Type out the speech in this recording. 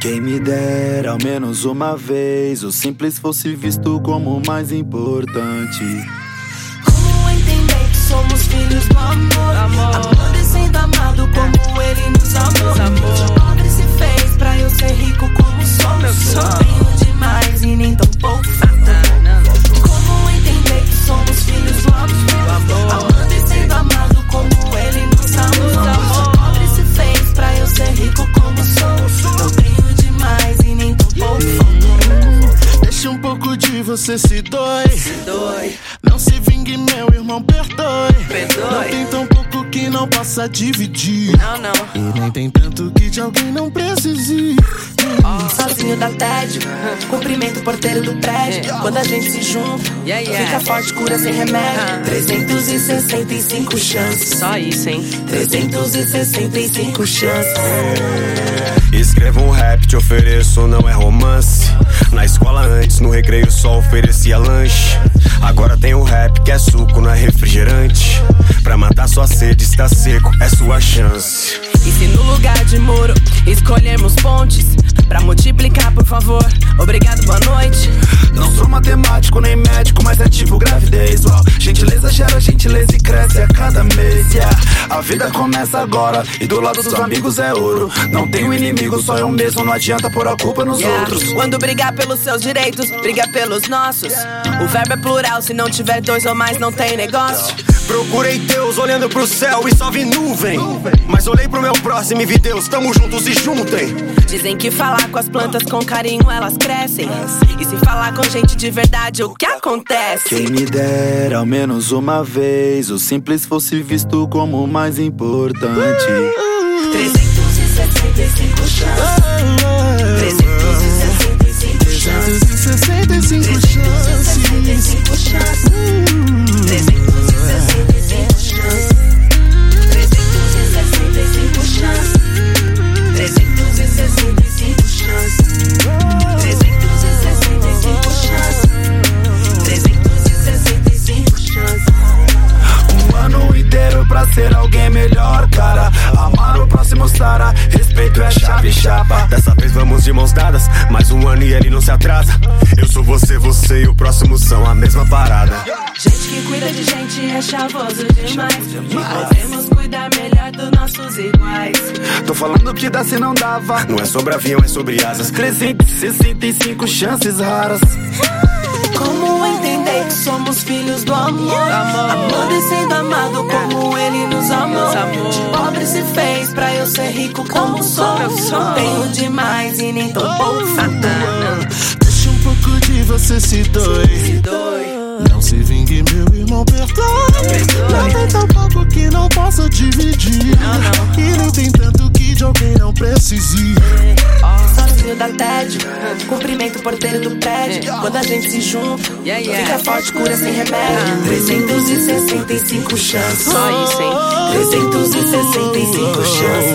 Quem me dera ao menos uma vez o simples fosse visto como o mais importante. Como entender que somos filhos do você se dói. Se dói. Não se vingue, meu irmão, perdoe. Perdoe. Não tem tão pouco que não possa dividir. Não, não. E nem tem tanto que de alguém não precise. Sozinho dá tédio, cumprimento o porteiro do prédio. Quando a gente se junta, fica forte, cura sem remédio. 365 chances. Só isso, hein? 365 chances. Escrevo um rap, te ofereço, não é romance. Na escola antes, no recreio só oferecia lanche. Agora tem o rap que é suco, não é refrigerante. Pra matar sua sede, está seco, é sua chance. E se no lugar de muro escolhermos pontes pra multiplicar, por favor? Obrigado, boa noite. Não sou matemático nem médico, mas é tipo gravidez. Uau. Gentileza gera gentileza e cresce a cada mês. Yeah. A vida começa agora e do lado dos amigos é ouro. Não tenho inimigo, só eu mesmo. Não adianta pôr a culpa nos Yeah. outros. Quando brigar pelos seus direitos, briga pelos nossos. O verbo é plural, se não tiver dois ou mais, não tem negócio. Procurei Deus olhando pro céu e só vi nuvem. Mas olhei pro meu próximo e vi Deus, tamo juntos e juntem. Dizem que falar com as plantas com carinho elas crescem. E se falar com gente de verdade, o que acontece? Quem me dera ao menos uma vez o simples fosse visto como o mais importante. 365 chave chapa. Dessa vez vamos de mãos dadas, mais um ano e ele não se atrasa. Eu sou você, você e o próximo são a mesma parada. Gente que cuida de gente é chavoso demais. Podemos cuidar melhor dos nossos iguais. Tô falando que dá se não dava. Não é sobre avião, é sobre asas. 365 chances raras. Como entender que somos filhos do amor? Amando e sendo amado como ele nos amou. Pobre se fez pra eu ser rico como sou. Não tenho demais e nem tão pouco. Deixa um pouco de você se dói. Não se vingue, meu irmão, perdoe. Não tem tão pouco que não possa dividir. E nem tem tanto que de alguém não precise. Sozinho dá tédio, cumprimento o porteiro do prédio. Quando a gente se junta, fica forte, cura sem remédio. 365 chances. Só isso, hein? 365 chances.